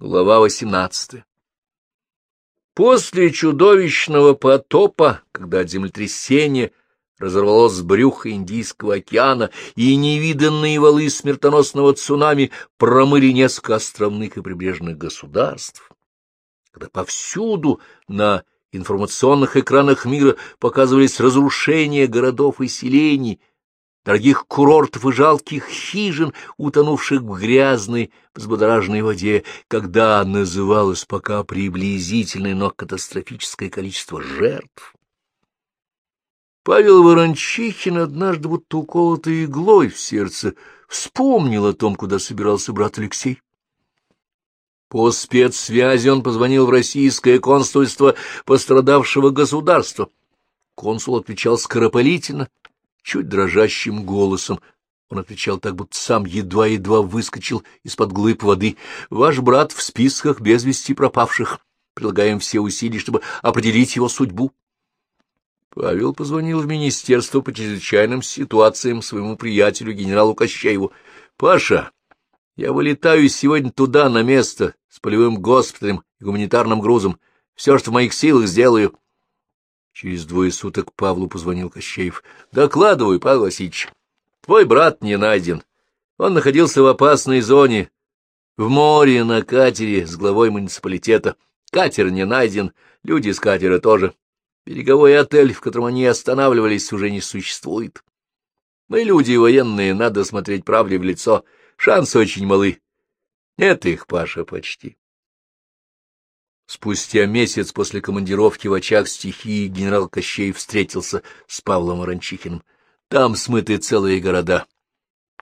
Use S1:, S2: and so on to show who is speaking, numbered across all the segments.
S1: Глава 18 После чудовищного потопа, когда землетрясение разорвалось брюхо Индийского океана, и невиданные валы смертоносного цунами промыли несколько островных и прибрежных государств, когда повсюду на информационных экранах мира показывались разрушения городов и селений, дорогих курортов и жалких хижин, утонувших в грязной, взбудораженной воде, когда называлось пока приблизительное, но катастрофическое количество жертв. Павел Ворончихин, однажды будто уколотый иглой в сердце, вспомнил о том, куда собирался брат Алексей. По спецсвязи он позвонил в российское консульство пострадавшего государства. Консул отвечал скоропалительно, чуть дрожащим голосом. Он отвечал так, будто сам едва-едва выскочил из-под глыб воды. «Ваш брат в списках без вести пропавших. Прилагаем все усилия, чтобы определить его судьбу». Павел позвонил в министерство по чрезвычайным ситуациям своему приятелю, генералу Кощееву. «Паша, я вылетаю сегодня туда, на место, с полевым госпиталем и гуманитарным грузом. Все, что в моих силах, сделаю». Через двое суток Павлу позвонил Кощеев. — Докладывай, Павел Васильевич. Твой брат не найден. Он находился в опасной зоне, в море на катере с главой муниципалитета. Катер не найден, люди с катера тоже. Береговой отель, в котором они останавливались, уже не существует. Мы люди военные, надо смотреть правде в лицо. Шансы очень малы. Нет их, Паша, почти. Спустя месяц после командировки в очаг стихии генерал Кощей встретился с Павлом Ворончихиным. Там смыты целые города,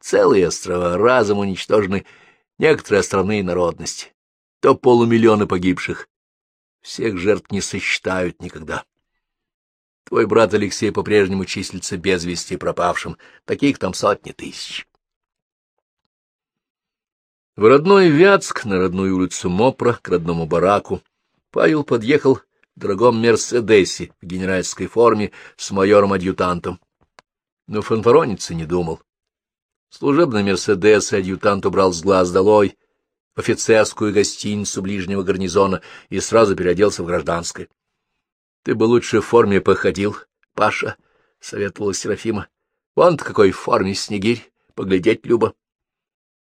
S1: целые острова, разом уничтожены некоторые островные народности, то полумиллиона погибших. Всех жертв не сосчитают никогда. Твой брат Алексей по-прежнему числится без вести пропавшим, таких там сотни тысяч. В родной Вятск, на родную улицу Мопра, к родному бараку, Павел подъехал в дорогом Мерседесе в генеральской форме с майором-адъютантом. Но фанфарониться не думал. Служебный Мерседес адъютант убрал с глаз долой в офицерскую гостиницу ближнего гарнизона и сразу переоделся в гражданское. — Ты бы лучше в форме походил, Паша, — советовала Серафима. — Вон-то какой в форме снегирь, поглядеть Люба.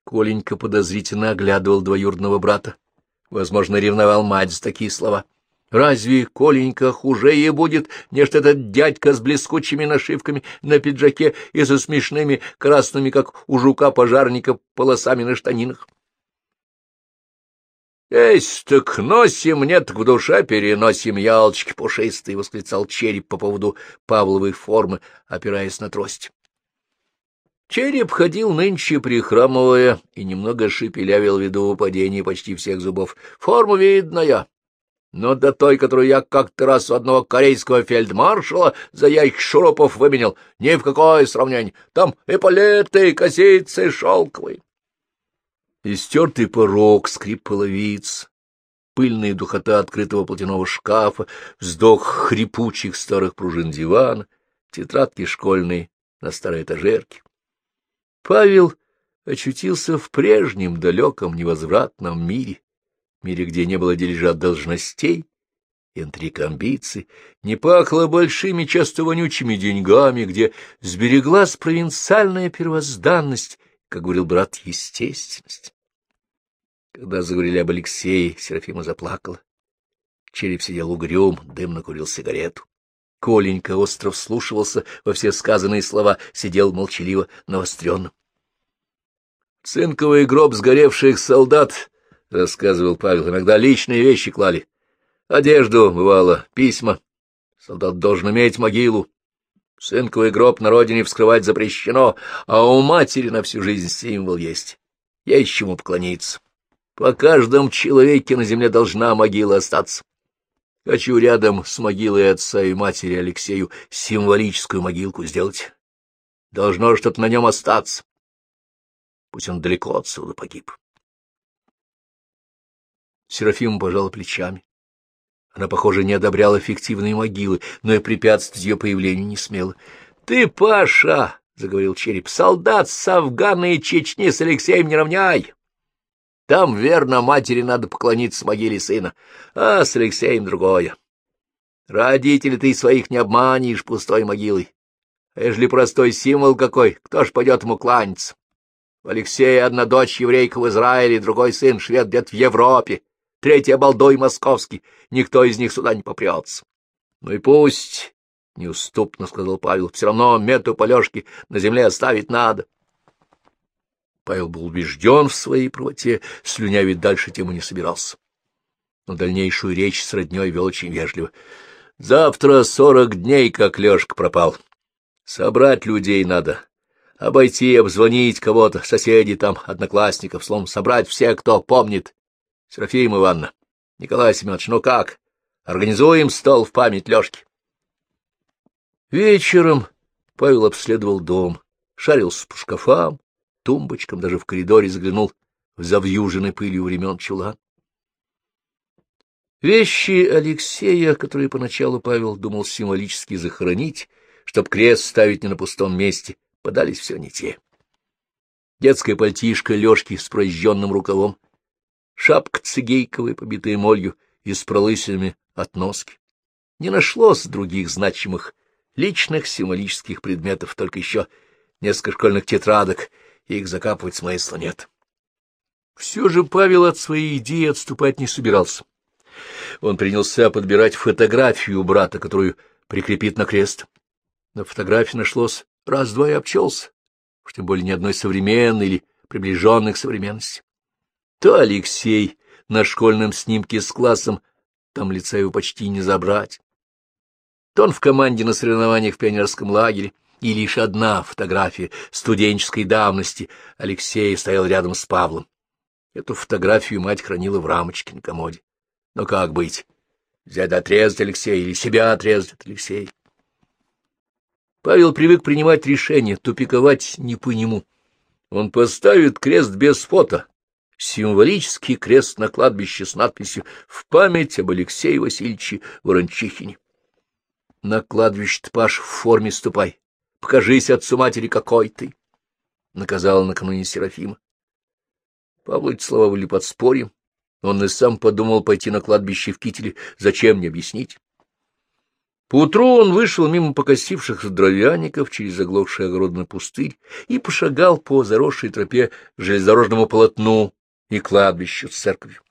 S1: Коленька подозрительно оглядывал двоюродного брата. Возможно, ревновал мать за такие слова. Разве Коленька хуже будет, нежели этот дядька с блескучими нашивками на пиджаке и со смешными красными, как у жука-пожарника, полосами на штанинах? — Эсь, так носим, нет, в душе переносим, ялочки пушистые, — восклицал череп по поводу Павловой формы, опираясь на трость. Череп ходил нынче прихрамывая и немного шепелявил ввиду падения почти всех зубов. Форма видная, но до той, которую я как-то раз у одного корейского фельдмаршала за яйк шурупов выменял, ни в какое сравнение. Там эполеты, косицы шелковые. Истертый порог, скрип половиц, пыльная духота открытого платяного шкафа, вздох хрипучих старых пружин дивана, тетрадки школьные на старой этажерке. Павел очутился в прежнем, далеком, невозвратном мире, мире, где не было дележа должностей, интриг амбиций, не пахло большими, часто вонючими деньгами, где сбереглась провинциальная первозданность, как говорил брат, естественность. Когда заговорили об Алексее, Серафима заплакала. Череп сидел угрюм, дымно курил сигарету. Коленька остро вслушивался во все сказанные слова, сидел молчаливо навостренным. — Цинковый гроб сгоревших солдат, — рассказывал Павел, — иногда личные вещи клали. Одежду, бывало, письма. Солдат должен иметь могилу. Цинковый гроб на родине вскрывать запрещено, а у матери на всю жизнь символ есть. Есть чему поклониться. По каждому человеке на земле должна могила остаться. Хочу рядом с могилой отца и матери Алексею символическую могилку сделать. Должно что-то на нем остаться. Пусть он далеко отсюда погиб. Серафима пожала плечами. Она, похоже, не одобряла фиктивные могилы, но и препятствовать ее появлению не смела. — Ты, Паша, — заговорил череп, — солдат с Афгана и Чечни с Алексеем не равняй. Там, верно, матери надо поклониться могиле сына, а с Алексеем другое. Родителей ты своих не обманешь пустой могилой. А ежели простой символ какой, кто ж пойдет ему кланяться? У Алексея одна дочь еврейка в Израиле, другой сын швед где-то в Европе, третий обалдой московский, никто из них сюда не попрется. Ну и пусть, — неуступно сказал Павел, — все равно мету полежки на земле оставить надо. Павел был убежден в своей правоте, слюнявить дальше тему не собирался. Но дальнейшую речь с родней вел очень вежливо. Завтра сорок дней, как Лешка пропал. Собрать людей надо, обойти, обзвонить кого-то, соседей там, одноклассников, словом, собрать всех, кто помнит. Серафима Ивановна, Николай Семенович, ну как? Организуем стол в память Лёшки. Вечером Павел обследовал дом, шарился по шкафам, тумбочкам, даже в коридоре заглянул в завьюженный пылью времен чулан. Вещи Алексея, которые поначалу Павел думал символически захоронить, чтоб крест ставить не на пустом месте, подались все не те. Детская пальтишка Лёшки с прожженным рукавом, шапка цигейковая, побитая молью и с пролысинами от носки. Не нашлось других значимых личных символических предметов, только еще несколько школьных тетрадок, их закапывать смысла нет. Все же Павел от своей идеи отступать не собирался. Он принялся подбирать фотографию брата, которую прикрепит на крест. На фотографии нашлось раз-два и обчелся, уж тем более ни одной современной или приближенной к современности. То Алексей на школьном снимке с классом, там лица его почти не забрать. То он в команде на соревнованиях в пионерском лагере, и лишь одна фотография студенческой давности Алексей стоял рядом с Павлом. Эту фотографию мать хранила в рамочке на комоде. Но как быть? Взять отрезать Алексея или себя отрезать от Алексея? Павел привык принимать решения, тупиковать не по нему. Он поставит крест без фото, символический крест на кладбище с надписью «В память об Алексее Васильевиче Ворончихине». На кладбище Паш в форме ступай, покажись отцу матери какой ты, — наказала накануне Серафима. Павлу эти слова были подспорьем. Он и сам подумал пойти на кладбище в кителе, зачем мне объяснить. Поутру он вышел мимо покосившихся дровяников через заглохший огородный пустырь и пошагал по заросшей тропе к железнодорожному полотну и кладбищу с церковью.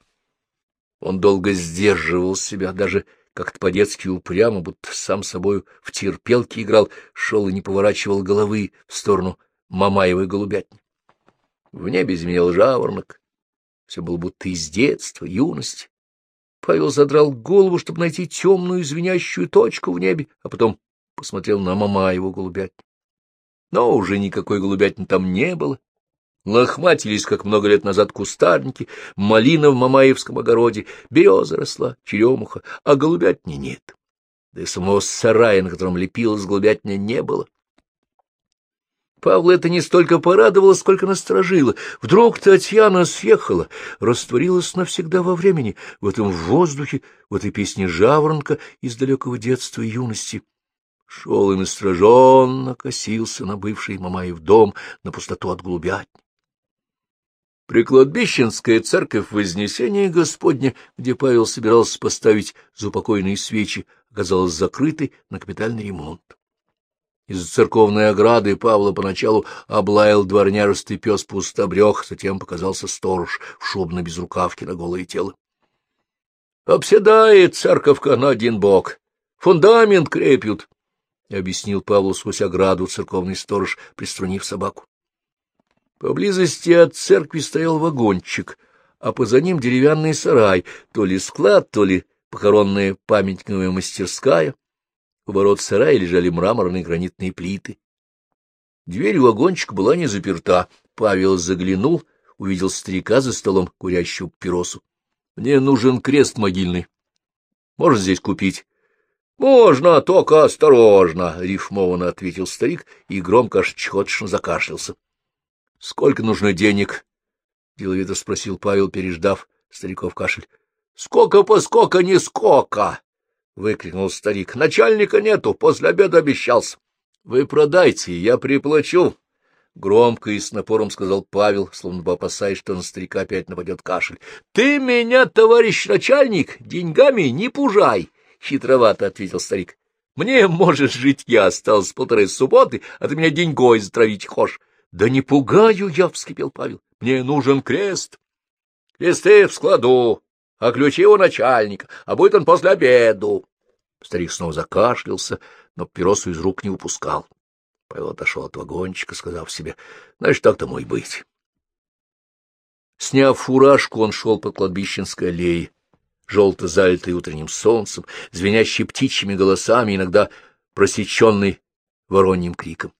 S1: Он долго сдерживал себя, даже как-то по-детски упрямо, будто сам собою в терпелке играл, шел и не поворачивал головы в сторону Мамаевой голубятни. В небе звенел жаворонок. Все было будто из детства, юности. Павел задрал голову, чтобы найти темную звенящую точку в небе, а потом посмотрел на мама его голубятни. Но уже никакой голубятни там не было. Лохматились, как много лет назад, кустарники, малина в Мамаевском огороде, береза росла, черемуха, а голубятни нет. Да и самого сарая, на котором лепилась голубятня, не было. Павла это не столько порадовало, сколько насторожило. Вдруг Татьяна съехала, растворилась навсегда во времени, в этом воздухе, в этой песне жаворонка из далекого детства и юности. Шел и настороженно косился на бывший Мамаев дом, на пустоту от голубятни. Прикладбищенская церковь Вознесения Господня, где Павел собирался поставить заупокойные свечи, оказалась закрытой на капитальный ремонт. Из церковной ограды Павла поначалу облаял дворняжистый пес пустобрех, затем показался сторож в шубной безрукавке на голое тело. — Обседает церковка на один бок, фундамент крепят, — объяснил Павлу сквозь ограду церковный сторож, приструнив собаку. Поблизости от церкви стоял вагончик, а поза ним деревянный сарай, то ли склад, то ли похоронная памятниковая мастерская. У ворот сарая лежали мраморные гранитные плиты. Дверь вагончика была не заперта. Павел заглянул, увидел старика за столом, курящего папиросу. — Мне нужен крест могильный. Можно здесь купить? — Можно, только осторожно, — рифмованно ответил старик и громко аж чехоточно закашлялся. — Сколько нужно денег? — деловито спросил Павел, переждав стариков кашель. — Сколько по сколько, не сколько! — выкрикнул старик. — Начальника нету, после обеда обещался. — Вы продайте, я приплачу. Громко и с напором сказал Павел, словно бы опасаясь, что на старика опять нападет кашель. — Ты меня, товарищ начальник, деньгами не пужай! — хитровато ответил старик. — Мне, может, жить я осталось полторы субботы, а ты меня деньгой затравить хошь. — Да не пугаю я, — вскипел Павел. — Мне нужен крест. — Кресты в складу, а ключи у начальника, а будет он после обеду. Старик снова закашлялся, но папиросу из рук не упускал. Павел отошел от вагончика, сказав себе, знаешь, так тому и быть. Сняв фуражку, он шел по кладбищенской аллее, желто залитой утренним солнцем, звенящей птичьими голосами, иногда просеченный вороньим криком.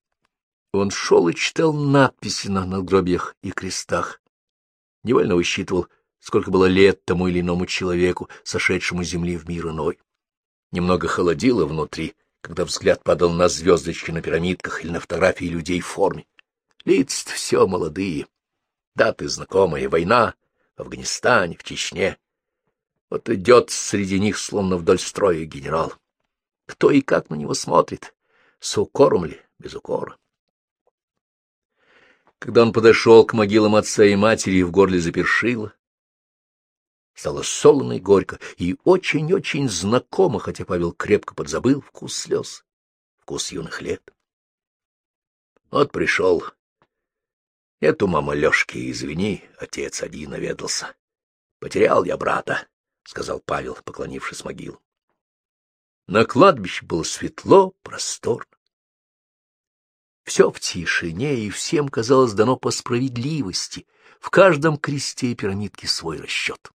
S1: Он шел и читал надписи на надгробиях и крестах. Невольно высчитывал, сколько было лет тому или иному человеку, сошедшему земли в мир иной. Немного холодило внутри, когда взгляд падал на звездочки на пирамидках или на фотографии людей в форме. Лица все молодые, даты знакомые, война в Афганистане, в Чечне. Вот идет среди них, словно вдоль строя, генерал. Кто и как на него смотрит, с укором ли, без укора. Когда он подошел к могилам отца и матери, в горле запершило, Стало солоно и горько, и очень-очень знакомо, хотя Павел крепко подзабыл вкус слез, вкус юных лет. Вот пришел. Эту мама Лешки, извини, отец один наведался. Потерял я брата, — сказал Павел, поклонившись могилу. На кладбище было светло, просторно. Все в тишине, и всем казалось дано по справедливости, в каждом кресте и пирамидке свой расчет.